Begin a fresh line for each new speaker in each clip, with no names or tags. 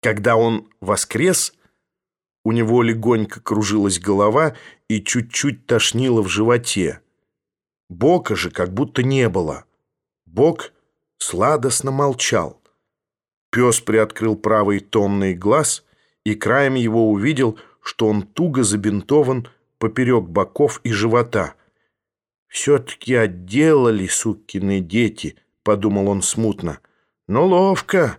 Когда он воскрес, у него легонько кружилась голова и чуть-чуть тошнило в животе. Бока же как будто не было. Бог сладостно молчал. Пес приоткрыл правый томный глаз и краем его увидел, что он туго забинтован поперек боков и живота. «Все-таки отделали, сукины дети», — подумал он смутно. «Но ловко,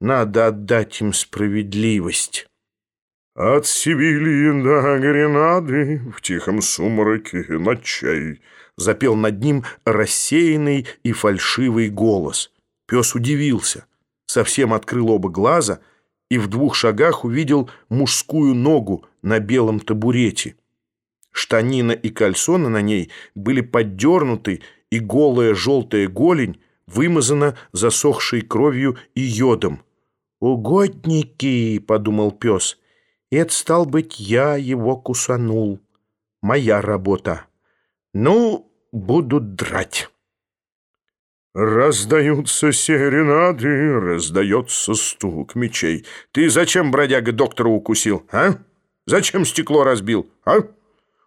надо отдать им справедливость».
От Севильи до Гренады в тихом сумраке ночей
запел над ним рассеянный и фальшивый голос. Пес удивился, совсем открыл оба глаза и в двух шагах увидел мужскую ногу на белом табурете. Штанина и кальсоны на ней были поддернуты, и голая желтая голень вымазана засохшей кровью и йодом. «Угодники!» — подумал пес. «Это, стал быть, я его кусанул. Моя работа. Ну, буду драть».
Раздаются серенады, раздается стук мечей. Ты зачем, бродяга, доктора укусил, а? Зачем стекло разбил, а?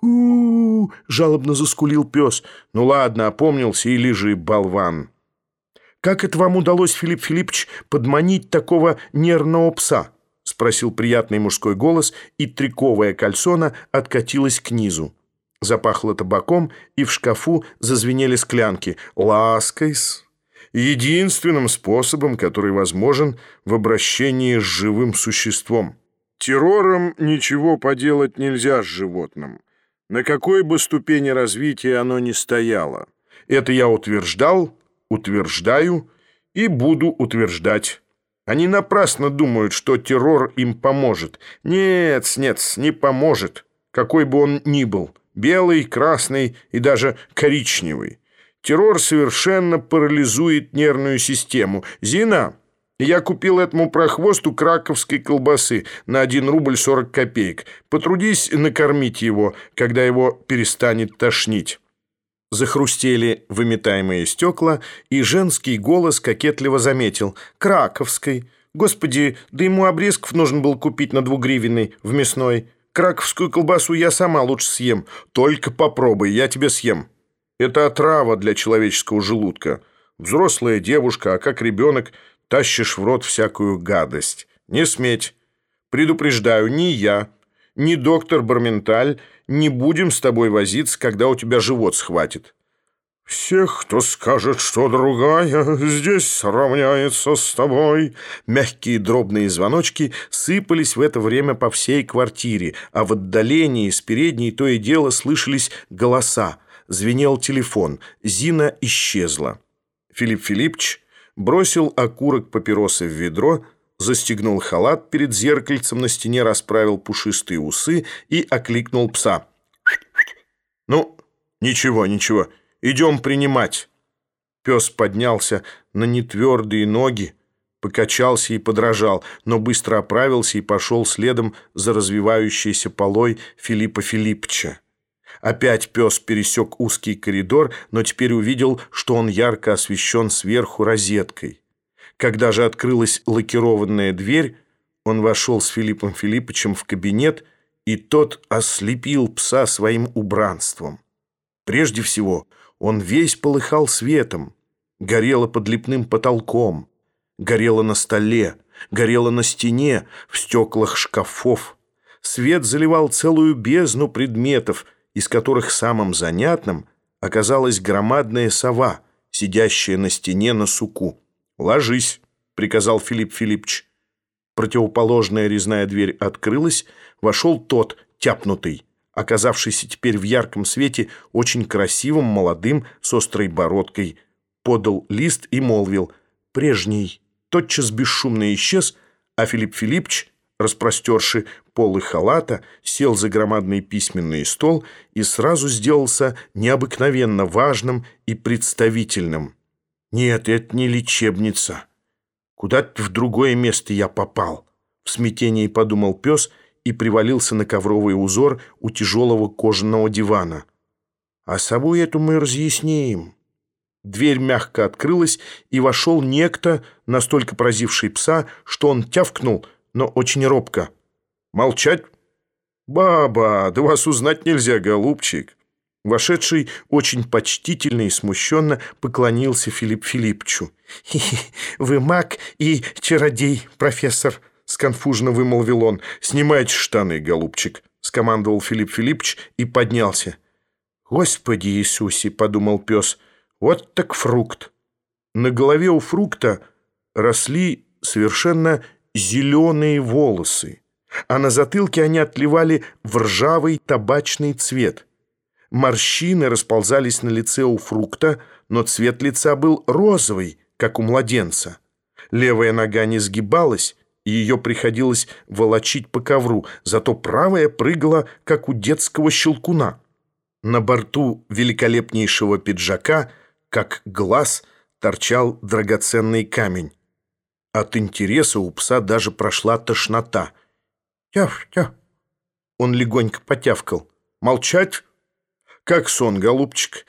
у, -у, -у жалобно заскулил пес. «Ну ладно, опомнился и лежи, болван». «Как это вам удалось, Филипп Филиппович, подманить такого нервного пса?» — спросил приятный мужской голос, и триковая кальсона откатилась книзу. Запахло табаком, и в шкафу зазвенели склянки. «Лаской-с, единственным способом, который возможен в обращении с живым существом.
Террором ничего поделать нельзя с животным на какой бы ступени развития оно ни стояло. Это я утверждал, утверждаю и буду утверждать. Они напрасно думают, что террор им поможет. Нет, нет, не поможет, какой бы он ни был, белый, красный и даже коричневый. Террор совершенно парализует нервную систему. Зина, я купил этому прохвосту краковской колбасы на 1 рубль 40 копеек. Потрудись накормить его, когда его перестанет тошнить».
Захрустели выметаемые стекла, и женский голос кокетливо заметил. «Краковской. Господи, да ему обрезков нужно было купить на двугривенной в мясной. Краковскую колбасу я сама лучше съем. Только попробуй, я тебе съем.
Это отрава для человеческого желудка. Взрослая девушка, а как ребенок – тащишь в рот всякую гадость. Не сметь. Предупреждаю, ни я, ни доктор Барменталь не будем с тобой возиться, когда у тебя живот схватит. «Всех, кто скажет, что другая, здесь сравняется с тобой».
Мягкие дробные звоночки сыпались в это время по всей квартире, а в отдалении с передней то и дело слышались голоса. Звенел телефон. Зина исчезла. Филипп Филиппович бросил окурок папиросы в ведро, застегнул халат перед зеркальцем на стене, расправил пушистые усы и окликнул пса.
«Ну, ничего, ничего, идем принимать».
Пес поднялся на нетвердые ноги, покачался и подражал, но быстро оправился и пошел следом за развивающейся полой Филиппа Филиппча. Опять пес пересек узкий коридор, но теперь увидел, что он ярко освещен сверху розеткой. Когда же открылась лакированная дверь, он вошел с Филиппом Филипповичем в кабинет, и тот ослепил пса своим убранством. Прежде всего, он весь полыхал светом, горело под лепным потолком, горело на столе, горело на стене, в стеклах шкафов. Свет заливал целую бездну предметов — из которых самым занятным оказалась громадная сова, сидящая на стене на суку. «Ложись», — приказал Филипп Филиппович. Противоположная резная дверь открылась, вошел тот, тяпнутый, оказавшийся теперь в ярком свете очень красивым, молодым, с острой бородкой, подал лист и молвил «Прежний». Тотчас бесшумно исчез, а Филипп Филиппович распростерши полы халата, сел за громадный письменный стол и сразу сделался необыкновенно важным и представительным. «Нет, это не лечебница. Куда-то в другое место я попал», — в смятении подумал пес и привалился на ковровый узор у тяжелого кожаного дивана. «А собой эту мы разъясним». Дверь мягко открылась, и вошел некто, настолько поразивший пса, что он тявкнул — но очень робко.
«Молчать? Баба, да вас узнать нельзя, голубчик!»
Вошедший очень почтительно и смущенно поклонился Филипп Филиппчу. «Вы маг и чародей, профессор», — сконфужно вымолвил он.
«Снимайте штаны, голубчик», — скомандовал Филипп Филиппович и поднялся.
«Господи Иисусе!» — подумал пес. «Вот так фрукт!» На голове у фрукта росли совершенно зеленые волосы, а на затылке они отливали в ржавый табачный цвет. Морщины расползались на лице у фрукта, но цвет лица был розовый, как у младенца. Левая нога не сгибалась, и ее приходилось волочить по ковру, зато правая прыгала, как у детского щелкуна. На борту великолепнейшего пиджака, как глаз, торчал драгоценный камень. От интереса у пса даже прошла тошнота. «Тяф-тяф!» Он легонько потявкал. «Молчать!» «Как сон, голубчик?»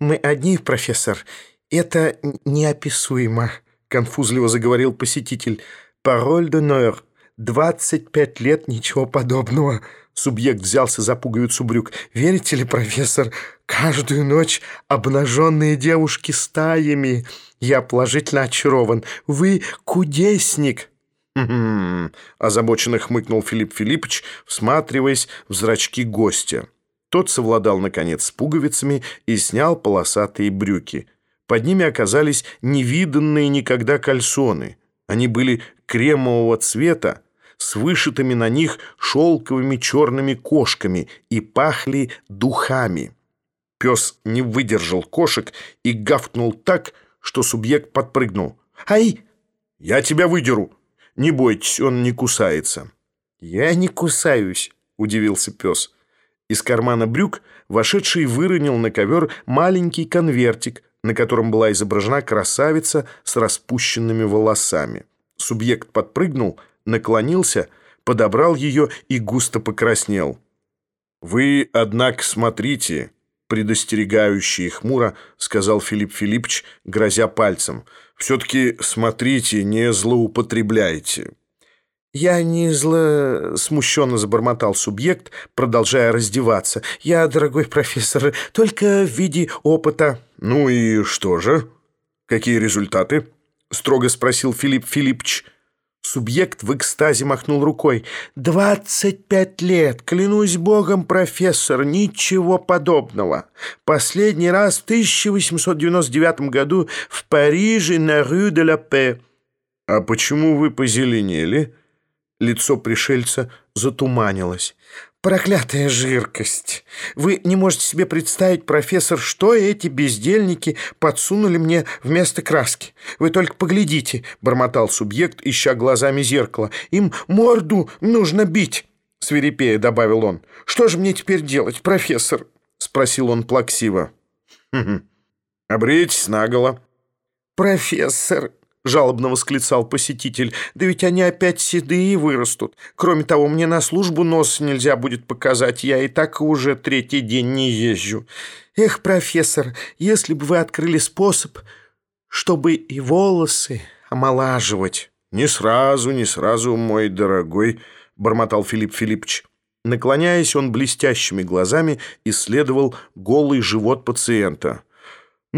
«Мы одни, профессор. Это неописуемо», — конфузливо заговорил посетитель. «Пароль де нойр. Двадцать пять лет ничего подобного». Субъект взялся за пуговицу брюк. «Верите ли, профессор, каждую ночь обнаженные девушки стаями. Я положительно очарован. Вы кудесник».
«Хм-хм», — озабоченно хмыкнул Филипп Филиппович, всматриваясь в зрачки гостя. Тот совладал, наконец, с пуговицами и снял полосатые брюки. Под ними оказались невиданные никогда кальсоны. Они были кремового цвета, с вышитыми на них шелковыми черными кошками и пахли духами. Пес не выдержал кошек и гавкнул так, что субъект подпрыгнул. «Ай! Я тебя выдеру! Не бойтесь, он не кусается».
«Я не кусаюсь», — удивился пес. Из кармана брюк вошедший выронил на ковер маленький конвертик, на котором была изображена красавица с распущенными волосами. Субъект подпрыгнул, наклонился, подобрал ее и густо покраснел.
«Вы, однако, смотрите», — предостерегающий хмуро сказал Филипп Филиппович, грозя пальцем. «Все-таки смотрите, не злоупотребляйте».
«Я не зло...» — смущенно забормотал субъект, продолжая раздеваться. «Я, дорогой профессор, только в виде опыта».
«Ну и что же? Какие результаты?» — строго спросил Филипп Филиппович.
Субъект в экстазе махнул рукой. «Двадцать пять лет! Клянусь богом, профессор, ничего подобного! Последний раз в 1899 году в Париже на Рue de la Paix».
«А почему вы позеленели?»
Лицо пришельца затуманилось. «Проклятая жиркость! Вы не можете себе представить, профессор, что эти бездельники подсунули мне вместо краски. Вы только поглядите!» — бормотал субъект, ища глазами зеркало. «Им морду нужно бить!» — свирепея добавил он. «Что же мне теперь делать, профессор?» — спросил он плаксиво.
«Хм «Обрейтесь наголо».
«Профессор!» Жалобно восклицал посетитель. «Да ведь они опять седые вырастут. Кроме того, мне на службу нос нельзя будет показать. Я и так уже третий день не езжу. Эх, профессор, если бы вы открыли способ, чтобы и волосы омолаживать».
«Не сразу, не сразу, мой дорогой», — бормотал Филипп Филиппович.
Наклоняясь, он блестящими глазами исследовал голый живот пациента.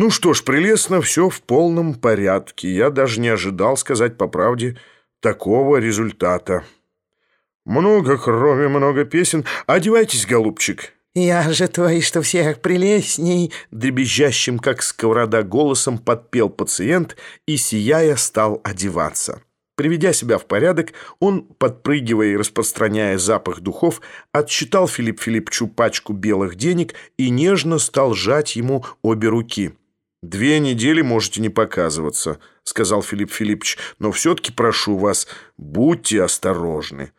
Ну что ж, прелестно, все в полном порядке. Я даже не ожидал, сказать по правде, такого результата. Много крови, много песен. Одевайтесь, голубчик.
«Я же твой, что всех прелестней!» Дребезжащим, как сковорода, голосом подпел пациент и, сияя, стал одеваться. Приведя себя в порядок, он, подпрыгивая и распространяя запах духов, отсчитал Филипп Филиппчу пачку белых денег и нежно стал жать ему обе руки.
«Две недели можете не показываться», — сказал Филипп Филиппович, «но все-таки прошу вас, будьте осторожны».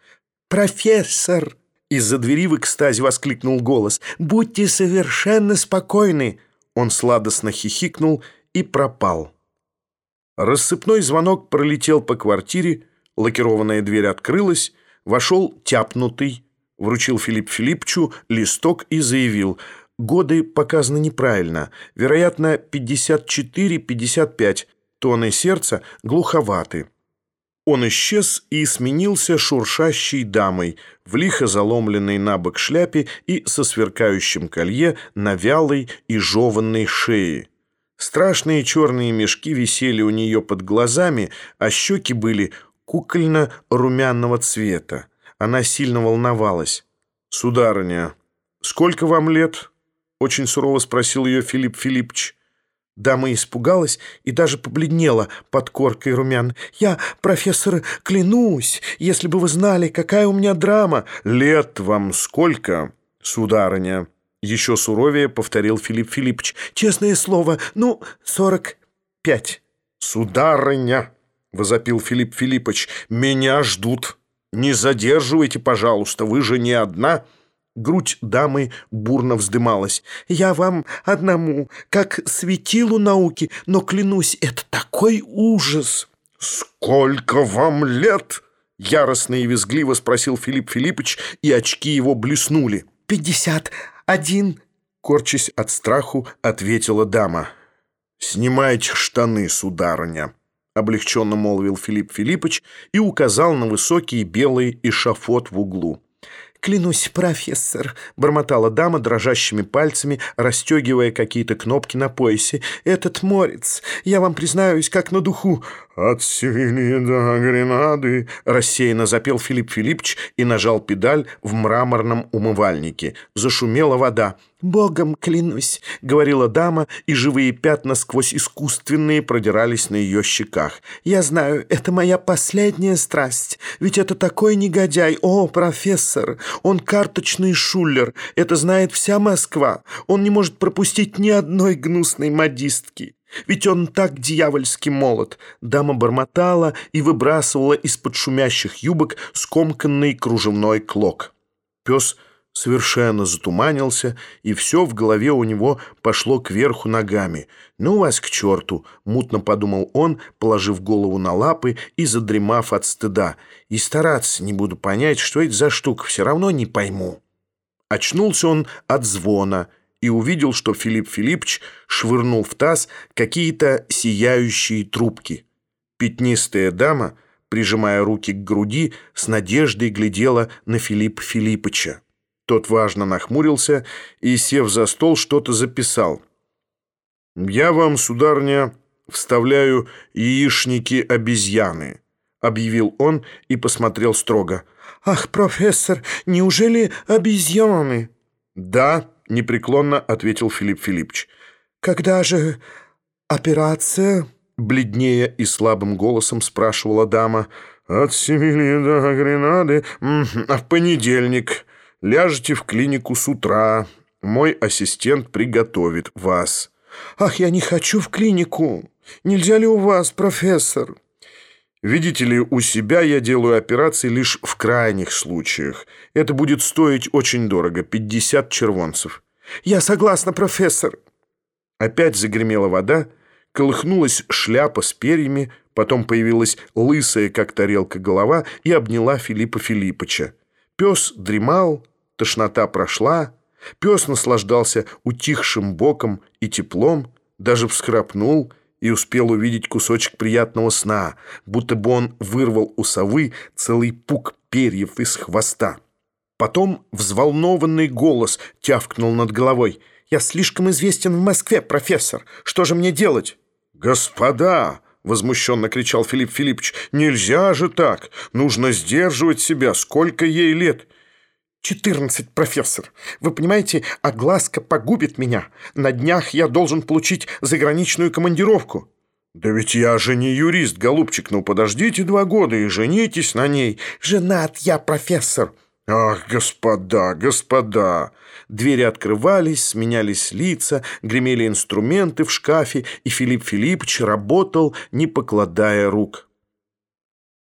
«Профессор!» — из-за двери в экстазе воскликнул голос. «Будьте совершенно спокойны!» Он сладостно хихикнул и пропал. Рассыпной звонок пролетел по квартире, лакированная дверь открылась, вошел тяпнутый, вручил Филипп Филиппчу листок и заявил — Годы показаны неправильно. Вероятно, 54-55. Тоны сердца глуховаты. Он исчез и сменился шуршащей дамой в лихо заломленной на бок шляпе и со сверкающим колье на вялой и жеванной шее. Страшные черные мешки висели у нее под глазами, а щеки были кукольно-румяного цвета. Она сильно волновалась. «Сударыня, сколько вам лет?» — очень сурово спросил ее Филипп Филиппович.
Дама испугалась и даже побледнела под коркой румян. «Я, профессор, клянусь, если бы вы знали, какая у меня драма!»
«Лет вам сколько, сударыня?» Еще суровее повторил Филипп Филиппович.
«Честное слово, ну, сорок пять».
«Сударыня!» — возопил Филипп Филиппович. «Меня ждут. Не задерживайте, пожалуйста, вы же не одна». Грудь дамы бурно вздымалась.
«Я вам одному, как светилу науки, но, клянусь, это такой ужас!»
«Сколько вам лет?» — яростно и визгливо спросил Филипп Филиппович, и очки его блеснули.
«Пятьдесят один!»
— корчась от страху, ответила дама. «Снимайте штаны, сударыня!» — облегченно молвил Филипп Филиппович и указал на высокий белый эшафот в углу.
«Клянусь, профессор», — бормотала дама дрожащими пальцами, расстегивая какие-то кнопки на поясе. «Этот морец, я вам признаюсь, как на духу».
«От Севильи до Гренады», —
рассеянно запел Филипп Филиппович и нажал педаль в мраморном умывальнике. Зашумела вода.
«Богом клянусь», — говорила дама, и живые пятна сквозь искусственные продирались на ее щеках. «Я знаю, это моя последняя страсть, ведь это такой негодяй. О, профессор, он карточный шулер, это знает вся Москва. Он не может пропустить ни одной гнусной модистки». Ведь он так дьявольски молод. Дама бормотала и выбрасывала из-под шумящих юбок скомканный кружевной клок.
Пес совершенно затуманился, и все в голове у него пошло кверху ногами. «Ну вас к черту!» — мутно подумал он, положив голову на лапы и задремав от стыда. «И стараться не буду понять, что это за штука, все равно не пойму». Очнулся он от звона и увидел, что Филипп Филиппович швырнул в таз какие-то сияющие трубки. Пятнистая дама, прижимая руки к груди, с надеждой глядела на Филиппа Филиппыча. Тот важно нахмурился и, сев за стол, что-то записал. «Я вам, сударня, вставляю яичники обезьяны», — объявил он и посмотрел строго.
«Ах, профессор, неужели обезьяны?»
«Да», — непреклонно ответил Филипп Филиппович.
«Когда же операция?»
Бледнее и слабым голосом спрашивала дама.
«От Севильи до Гренады
а в понедельник. Ляжете в клинику с утра. Мой ассистент приготовит вас».
«Ах, я не хочу в клинику. Нельзя ли у вас, профессор?»
«Видите ли, у себя я делаю операции лишь в крайних случаях. Это будет стоить очень дорого — 50 червонцев».
«Я согласна, профессор».
Опять загремела вода, колыхнулась шляпа с перьями, потом появилась лысая, как тарелка, голова и обняла Филиппа Филиппыча. Пес дремал, тошнота прошла, пес наслаждался утихшим боком и теплом, даже всхрапнул и успел увидеть кусочек приятного сна, будто бы он вырвал у совы целый пук перьев из хвоста. Потом взволнованный голос тявкнул над головой. «Я слишком известен в Москве, профессор. Что же мне делать?»
«Господа!» — возмущенно кричал Филипп Филиппович. «Нельзя же так! Нужно сдерживать себя! Сколько ей лет!»
«Четырнадцать, профессор. Вы понимаете, огласка погубит меня. На днях я должен получить заграничную командировку».
«Да ведь я же не юрист, голубчик. Ну, подождите два года и женитесь на ней».
«Женат я, профессор».
«Ах, господа, господа!»
Двери открывались, сменялись лица, гремели инструменты в шкафе, и Филипп Филиппович работал, не покладая рук.